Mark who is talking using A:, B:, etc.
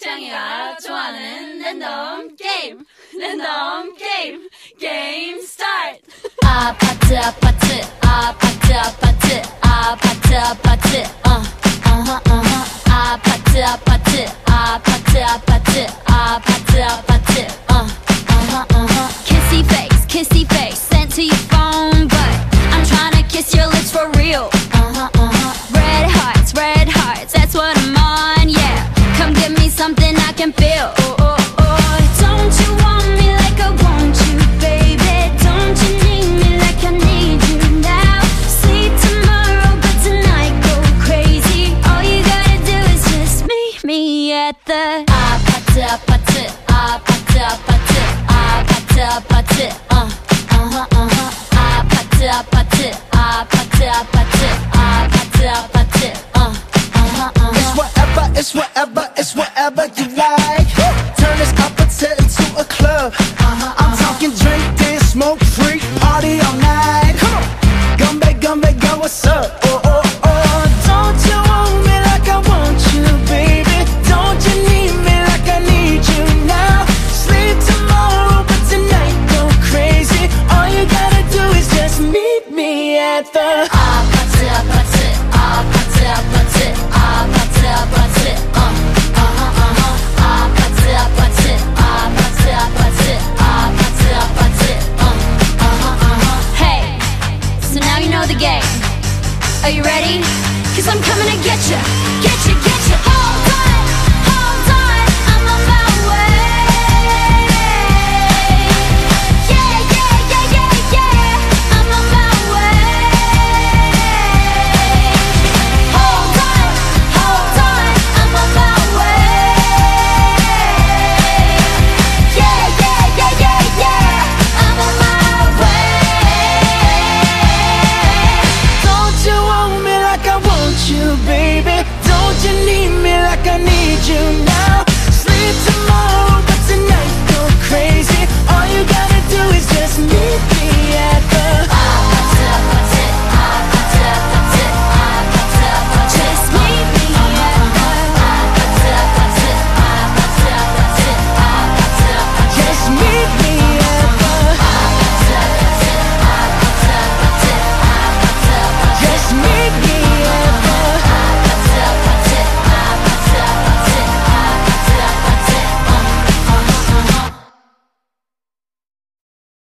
A: 태양이가 좋아하는 랜덤 게임 랜덤 게임 게임 스타트
B: 아파트 아파트
A: 아파트 아파트 아파트 아파트 어 어허 어허 아파트 아파트 아파트 아파트 아파트 아파트 어 어허 어허 kissy face kissy face sent to your me at the 아파트 아파트 아파트 아파트 아파트 아파트 어 어허 어허 아파트 아파트 아파트 아파트 아파트 아파트 어 어허
C: 어허 It's whatever, it's whatever, it's whatever you like. Turn this opposite into a club. I'm talking drink, dance, smoke, freak, party all night. Come on, gumbe, gumbe, go, what's up?
A: gang. Are you ready? Cause I'm coming to get ya. Get